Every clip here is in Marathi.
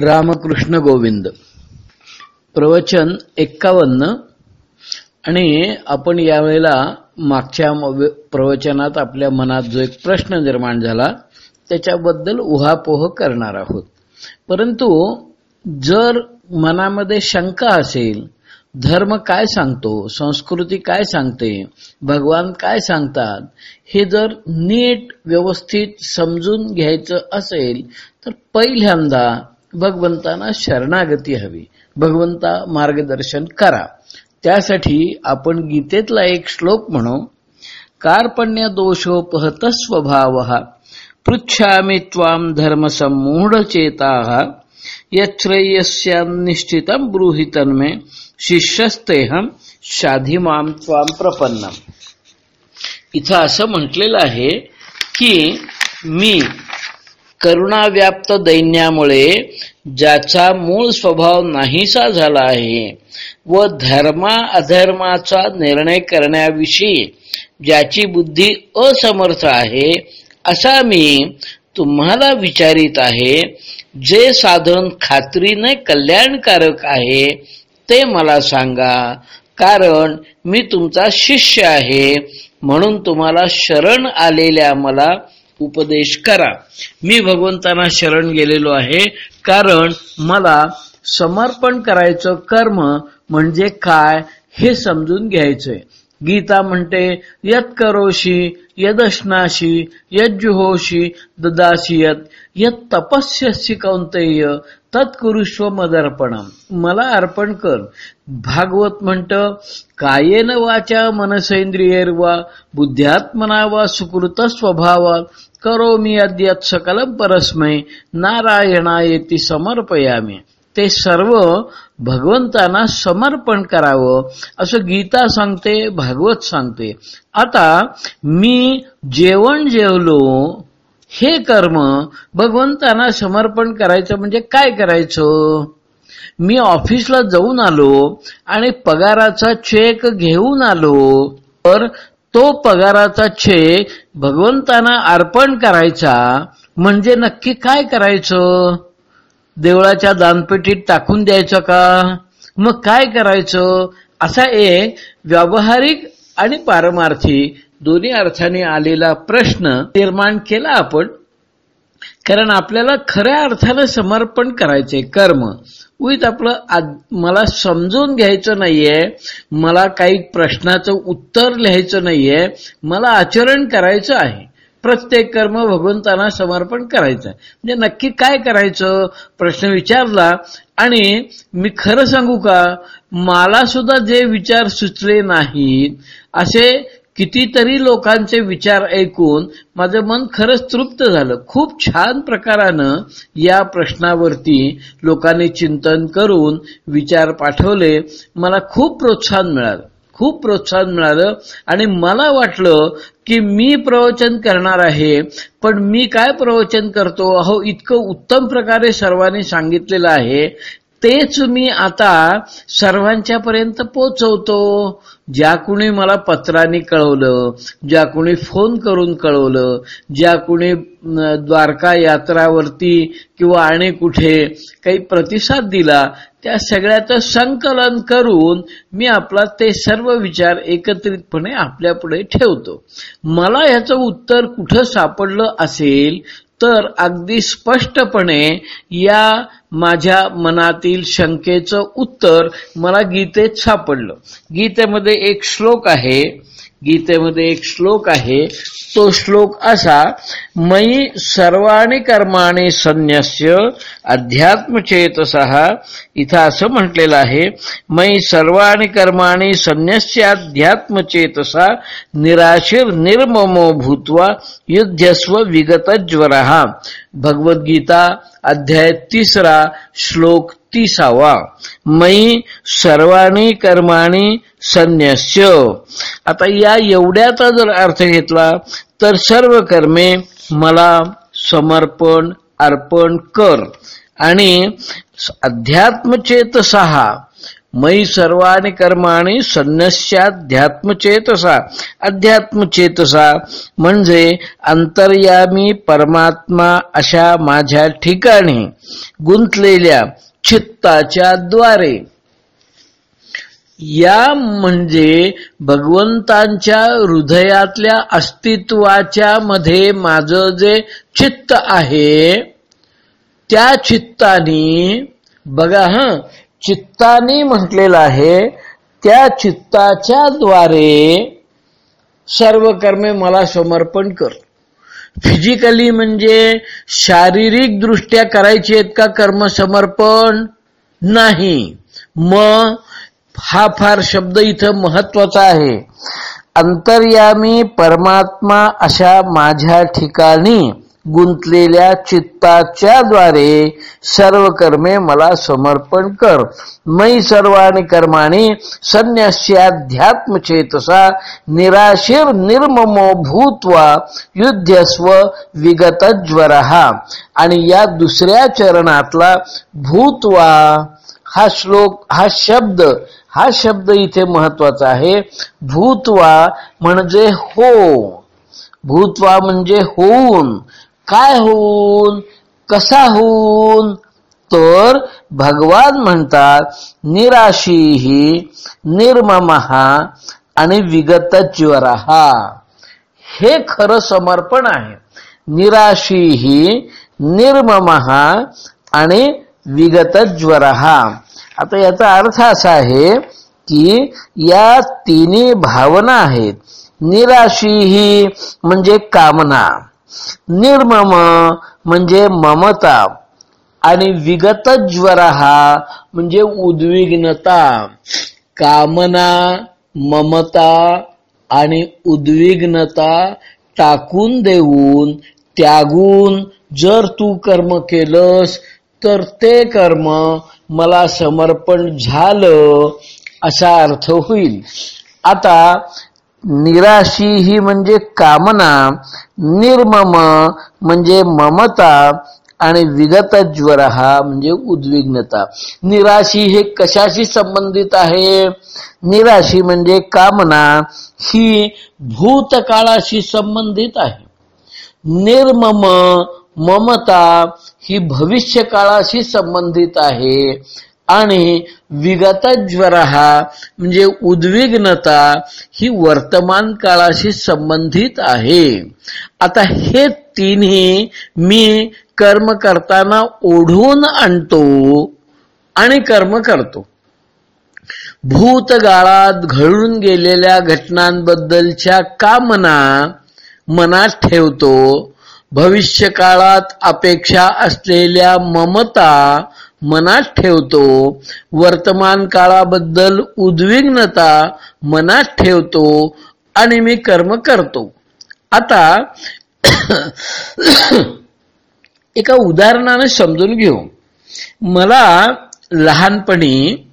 रामकृष्ण गोविंद. प्रवचन एक्कावन्न. आणि आपण यावेळेला मागच्या प्रवचनात आपल्या मनात जो एक प्रश्न निर्माण झाला त्याच्याबद्दल उहापोह करणार आहोत. परंतु जर मनामध्ये शंका असेल धर्म काय सांगतो संस्कृती काय सांगते भगवान काय सांगतात हे जर नीट व्यवस्थित समजून घ्यायचं असेल तर पहिल्यांदा भगवंतांना शरणागती हवी. भगवंता मार्गदर्शन करा. त्यासाठी आपण गीतेतला एक श्लोक म्हणू. कार्पण्य दोषोपहत स्वभाव पृच्छामि त्वाम धर्म संमूढ चेता यश्रेयस्यान्निश्चितम ब्रूहि तन्मे शिष्यस्तेहम शाधी माम त्वाम प्रपन्नम. इथं असं म्हटलेलं आहे की मी करुणाव्याप्त दैन्यामुळे ज्याचा मूळ स्वभाव नाहीसा झाला आहे व धर्मा अधर्माचा निर्णय करण्याविषयी ज्याची बुद्धी असमर्थ आहे असा मी तुम्हाला विचारित आहे जे साधन खात्रीने कल्याणकारक आहे ते मला सांगा कारण मी तुमचा शिष्य आहे म्हणून तुम्हाला शरण आलेल्या मला उपदेश करा. मी भगवंतांना शरण गेलेलो आहे. कारण मला समर्पण करायचं कर्म म्हणजे काय हे समजून घ्यायचंय. गीता म्हणते यत करोशी यदश्नाशी यज्जुहोशी ददासी यत यत तपस्यसी कौंतेय तत्कुरुष्व मदर्पणम. मला अर्पण कर. भागवत म्हणत कायेन वाचा मनसेंद्रियेर्वा बुद्ध्यात्मना वा सुकृत स्वभावा करो मी अद्यात सकलम परस्मय नारायणायेती समर्पयामी। ते सर्व भगवंतांना समर्पण करावं। असं गीता सांगते भागवत सांगते। आता मी जेवण जेवलो हे कर्म भगवंतांना समर्पण करायचं म्हणजे काय करायचं? मी ऑफिसला जाऊन आलो आणि पगाराचा चेक घेऊन आलो. तर तो पगाराचा चेक भगवंतांना अर्पण करायचा म्हणजे नक्की काय करायचं? देवळाच्या दानपेटीत टाकून द्यायचं का? मग काय करायचं? असा एक व्यावहारिक आणि पारमार्थी दोन्ही अर्थाने आलेला प्रश्न निर्माण केला आपण. कारण आपल्याला खऱ्या अर्थानं समर्पण करायचंय कर्म. उईत आपलं मला समजून घ्यायचं नाहीये मला काही प्रश्नाचं उत्तर लिहायचं नाहीये मला आचरण करायचं आहे. प्रत्येक कर्म भगवंतांना समर्पण करायचं म्हणजे नक्की काय करायचं? प्रश्न विचारला आणि मी खरं सांगू का? मला सुद्धा जे विचार सुचले नाहीत असे कितीतरी लोकांचे विचार ऐकून माझं मन खरंच तृप्त झालं. खूप छान प्रकारानं या प्रश्नावरती लोकांनी चिंतन करून विचार पाठवले. मला खूप प्रोत्साहन मिळालं. खूप प्रोत्साहन मिळालं आणि मला वाटलं की मी प्रवचन करणार आहे पण मी काय प्रवचन करतो? अहो इतकं उत्तम प्रकारे सर्वांनी सांगितलेलं आहे तेच मी आता सर्वांच्या पर्यंत पोचवतो. ज्या कुणी मला पत्राने कळवलं ज्या कुणी फोन करून कळवलं ज्या कुणी द्वारका यात्रावरती किंवा आणि कुठे काही प्रतिसाद दिला त्या सगळ्याचं संकलन करून मी आपला ते सर्व विचार एकत्रितपणे आपल्या पुढे ठेवतो. मला ह्याचं उत्तर कुठं सापडलं असेल तर अगदी स्पष्टपणे या माझ्या मनातील शंकेचं उत्तर मला गीतेत सापडलं. गीतेमध्ये एक श्लोक आहे गीतेमध्ये एक श्लोक आहे तो श्लोक असा मयी सर्वाणी कर्माणी संन्यस्य अध्यात्मचेतसः. इथं असं म्हटलेलं आहे मयी सर्वाणी कर्माणी संन्यस्य अध्यात्मचेतसा निराशीर निर्ममो भूत्वा युद्धस्व विगतज्वरः. भगवद्गीता अध्याय तिसरा श्लोक एकतीसावा मयी सर्वाणी कर्माणी संन्यस्य. आता या एवढ्याचा जर अर्थ घेतला तर सर्व कर्मे मला समर्पण अर्पण कर. आणि अध्यात्मचेत सहा मयी सर्वाणी कर्माणी संन्यस्याध्यात्मचेतसा अध्यात्मचेतसा म्हणजे अंतर्यामी परमात्मा अशा माझ्या ठिकाणी गुंतलेल्या चित्ताच्या द्वारे या म्हणजे भगवंतांच्या हृदयातल्या अस्तित्वाच्या मध्ये माझं जे चित्त आहे त्या चित्ताने बघा ह चित्ताने म्हटलेलं आहे त्या चित्ताच्या द्वारे सर्व कर्मे मला समर्पण कर. फिजिकली म्हणजे शारीरिक दृष्ट्या करायची आहेत का कर्म समर्पण नाही. मग हा फार शब्द इथं महत्त्वाचा आहे. अंतर्यामी परमात्मा अशा माझ्या ठिकाणी गुंतलेल्या चित्ताच्या द्वारे सर्व कर्मे मला समर्पण कर. मै सर्वाणी कर्माणी संन्यास्याध्यात्म चेतसा निराशीर निर्ममो भूत्वा युद्धस्व विगत ज्वर आणि या दुसऱ्या चरणातला भूत्वा हा श्लोक हा शब्द हा शब्द इथे महत्त्वाचा आहे. भूतवा म्हणजे हो. भूतवा म्हणजे होऊन. काय होऊन? कसा होऊन? तर भगवान म्हणतात निराशी ही निर्ममहा आणि विगत ज्वरहा. हे खरं समर्पण आहे. निराशी ही निर्ममहा आणि विगत ज्वरहा. आता याचा अर्थ असा आहे की या तिन्ही भावना आहेत. निराशी ही म्हणजे कामना. निर्मम म्हणजे ममता आणि विगत ज्वर हा म्हणजे उद्विग्नता. कामना ममता आणि उद्विग्नता टाकून देऊन त्यागून जर तू कर्म केलंस तर ते कर्म मला समर्पण झालं असा अर्थ होईल. आता निराशी ही म्हणजे कामना निर्मम म्हणजे ममता आणि विगत ज्वर हा म्हणजे उद्विग्नता. निराशी हे कशाशी संबंधित आहे? निराशी म्हणजे कामना ही भूतकाळाशी संबंधित आहे. निर्मम ममता ही भविष्य काळाशी संबंधित आहे. आणि विगत ज्वर हा म्हणजे उद्विग्नता ही वर्तमान काळाशी संबंधित आहे. आता हे तिन्ही मी कर्म करताना ओढून आणतो आणि कर्म करतो. भूतगाळात घडून गेलेल्या घटनांबद्दलच्या कामना मनात ठेवतो. भविष्य काळात अपेक्षा असलेल्या ममता मनात ठेवतो. वर्तमान काळाबद्दल उद्विग्नता मनात ठेवतो आणि मी कर्म करतो. आता एका उदाहरणाने समजून घेऊ. मला लहानपणी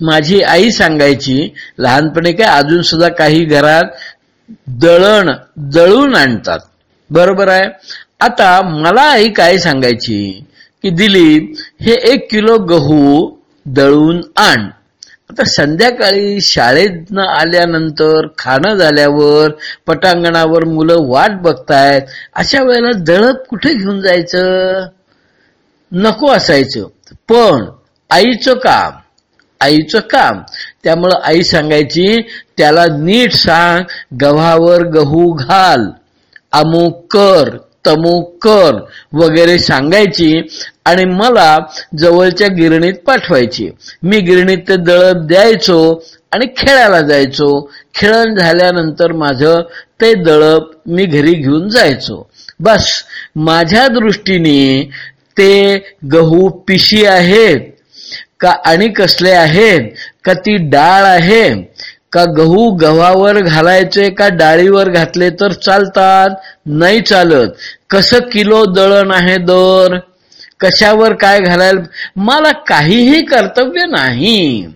माझी आई सांगायची लहानपणी काय अजून सुद्धा काही घरात दळण दळून आणतात. बरोबर आहे? आता मला आई काय सांगायची? की दिली हे एक किलो गहू दळून आण. आता संध्याकाळी शाळेत आल्यानंतर खाणं झाल्यावर पटांगणावर मुलं वाट बघतायत अशा वेळेला दळप कुठे घेऊन जायचं? नको असायचं. पण आईचं काम आईचं काम. त्यामुळं आई सांगायची त्याला नीट सांग गव्हावर गहू घाल अमुक कर तमुक कर वगैरे सांगायची. आणि मला जवळच्या गिरणीत पाठवायची. मी गिरणीत ते दळप द्यायचो आणि खेळायला जायचो. खेळण झाल्यानंतर माझं ते दळप मी घरी घेऊन जायचो. बस माझ्या दृष्टीने ते गहू पिशी आहेत का आणि कसले आहेत? का ती डाळ आहे? का गहू गव्हावर घालायचे का डाळीवर घातले तर चालतात? नाही चालत. कसं किलो दळण आहे दर? कशावर काय घालायला? मला काहीही कर्तव्य नाही.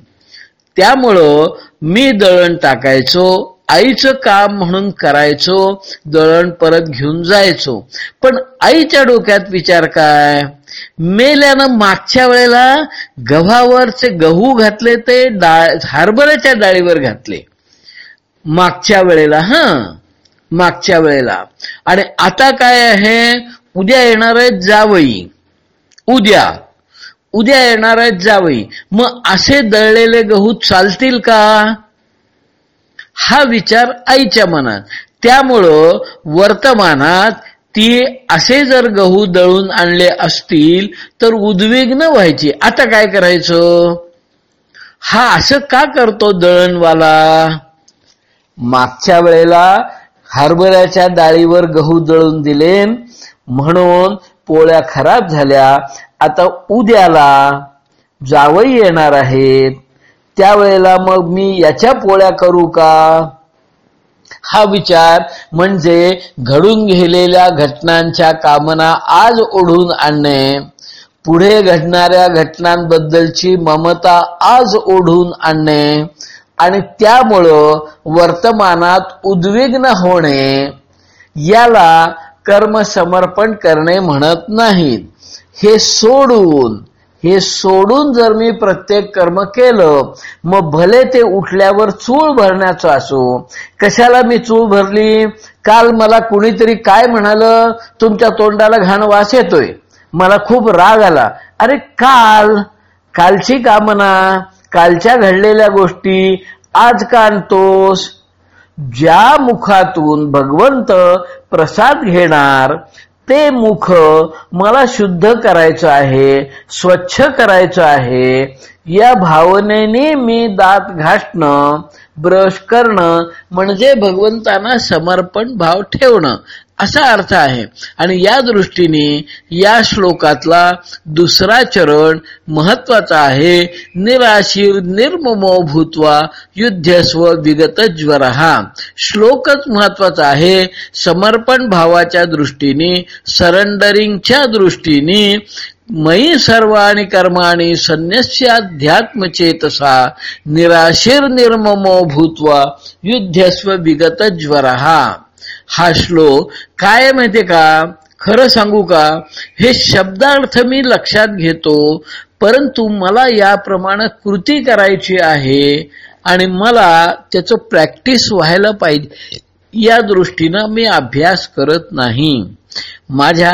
त्यामुळं मी दळण टाकायचो आईचं काम म्हणून करायचो दळण परत घेऊन जायचो. पण आईच्या डोक्यात विचार काय? मेल्यानं मागच्या वेळेला गव्हावरचे गहू घातले ते डाळ हरभऱ्याच्या डाळीवर घातले. मागच्या वेळेला हा मागच्या वेळेला. आणि आता काय आहे? उद्या येणार आहे जावई. उद्या. उद्या येणार आहेत जावई. मग असे दळलेले गहू चालतील का? हा विचार आईच्या मनात. त्यामुळं वर्तमानात ती असे जर गहू दळून आणले असतील तर उद्विग्न व्हायची. आता काय करायचं? हा असं का करतो दळणवाला? मागच्या वेळेला हरभऱ्याच्या डाळीवर गहू दळून दिले म्हणून पोळ्या खराब झाल्या आता उद्याला जावई येणार आहेत. त्यावेळेला मग मी याच्या पोळ्या करू का? हा विचार म्हणजे घडून गेलेल्या घटनांच्या कामना आज ओढून आणणे. पुढे घडणाऱ्या घटनांबद्दलची ममता आज ओढून आणणे. आणि त्यामुळं वर्तमानात उद्विग्न होणे. याला कर्म समर्पण करणे म्हणत नाहीत. हे सोडून हे सोडून जर मी प्रत्येक कर्म केलं मग भले ते उठल्यावर चूळ भरण्याचं असो कशाला मी चूळ भरली? काल मला कुणीतरी काय म्हणालं? तुमच्या तोंडाला घाण वास येतोय. मला खूप राग आला. अरे काल कालची कामना कालच्या घडलेल्या गोष्टी आज का आणतोस? ज्या मुखातून भगवंत प्रसाद घेणार ते मुख मला शुद्ध करायचं आहे स्वच्छ करायचं आहे या भावनेने मी दात घासणं ब्रश करणं म्हणजे भगवंतांना समर्पण भाव ठेवणं. असा अर्थ आहे. आणि या दृष्टीने या श्लोकातला दुसरा चरण महत्त्वाचा आहे. निराशीर निर्ममो भूत्वा युद्धस्व विगत ज्वर हा श्लोकच महत्त्वाचा आहे. समर्पण भावाच्या दृष्टीने सरेंडरिंगच्या दृष्टीने मयी सर्वाणी कर्माणी संन्यस्याध्यात्मचेतसा निराशीर निर्ममो भूत्वा युद्धस्व विगत ज्वर हा श्लोक काय माहितीये का? खरं सांगू का? हे शब्दार्थ मी लक्षात घेतो परंतु मला याप्रमाणे कृती करायची आहे आणि मला त्याचं प्रॅक्टिस व्हायला पाहिजे. या दृष्टीनं मी अभ्यास करत नाही. माझ्या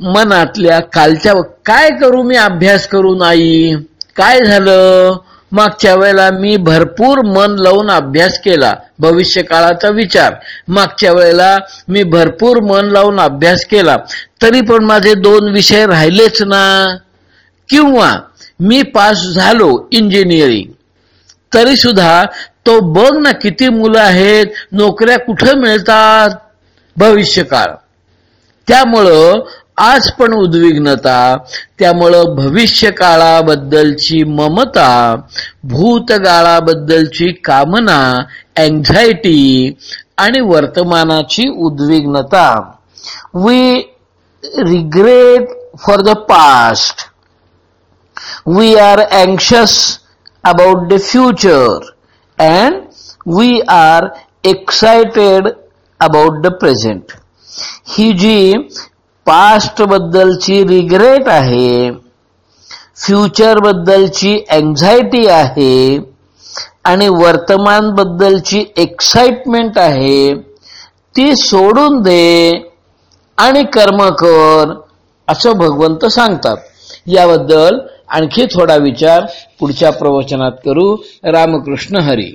मनातल्या कालच्या काय करू मी अभ्यास करू नाही? काय झालं? मागच्या वेळेला मी भरपूर मन लावून अभ्यास केला भविष्य काळाचा विचार. मागच्या वेळेला मी भरपूर मन लावून अभ्यास केला. तरी पण माझे दोन विषय राहिलेच ना. किंवा मी पास झालो इंजिनिअरिंग. तरी सुद्धा तो बघ ना किती मुलं आहेत नोकऱ्या कुठं मिळतात? भविष्यकाळ. त्यामुळं आज पण उद्विग्नता त्यामुळं भविष्य काळाबद्दलची ममता भूतकाळाबद्दलची कामना अँझायटी आणि वर्तमानाची उद्विग्नता. We regret for the past we are anxious about the future and we are excited about the present ही जी पास्ट बद्दलची रिग्रेट आहे फ्युचर बद्दलची अँझायटी आहे आणि वर्तमान बद्दलची एक्साइटमेंट आहे ती सोडून दे आणि कर्म कर असं भगवंत सांगतात. याबद्दल आणखी थोडा विचार पुढच्या प्रवचनात करू. रामकृष्ण हरी.